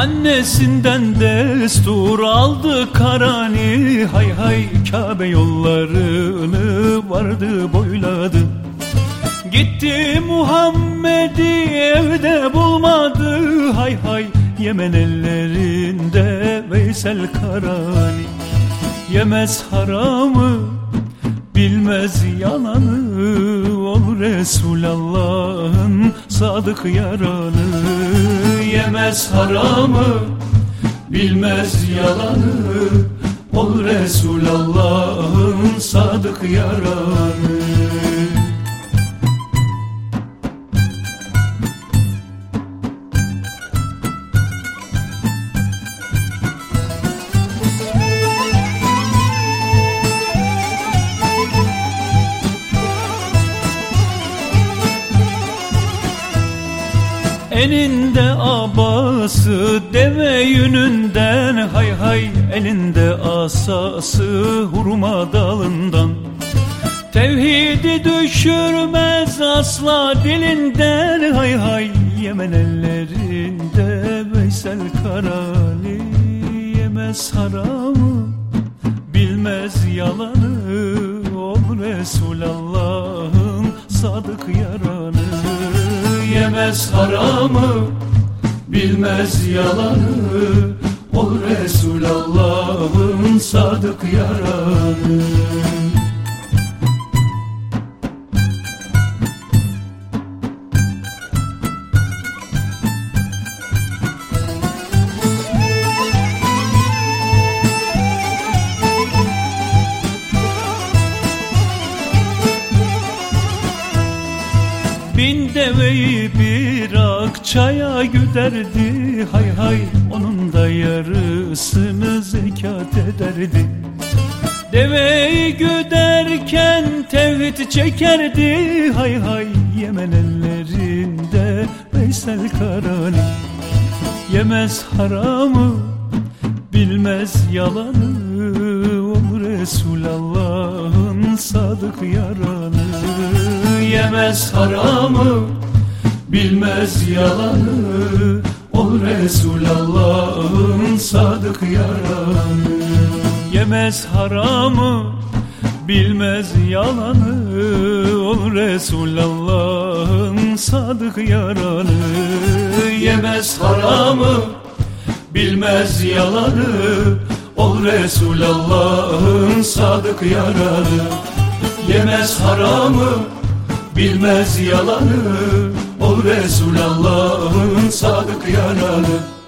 Annesinden destur aldı karani. Hay hay Kabe yollarını vardı boyladı. Gitti Muhammed'i evde bulmadı. Hay hay Yemen ellerinde Veysel Karani. Yemez haramı bilmez yalanı. Ol Resulallah'ın sadık yaranı Yemez haramı bilmez yalanı. Ol Resulallah'ın sadık yaranı Elinde abası deve yününden hay hay Elinde asası hurma dalından. Tevhidi düşürmez asla dilinden hay hay Yemen ellerinde Veysel Karali Yemez haramı bilmez yalanı. Ol Resulallah'ın sadık yaranı Yemez haramı bilmez yalanı. Ol Resulallah'ın sadık yaranı Bin deveyi bir akçaya güderdi. Hay hay onun da yarısını zekat ederdi. Deveyi güderken tevhid çekerdi. Hay hay Yemen ellerinde Veysel Karani. Yemez haramı bilmez yalanı. Ol Resulallah'ın sadık yaranı Yemez haramı bilmez yalanı. Ol Resulallah'ın sadık yaranı. Yemez haramı bilmez yalanı. Ol Resulallah'ın sadık yaranı. Yemez haramı bilmez yalanı. Ol Resulallah'ın sadık yaranı. Yemez haramı bilmez yalanı Ol Resulallah'ın sadık yaranı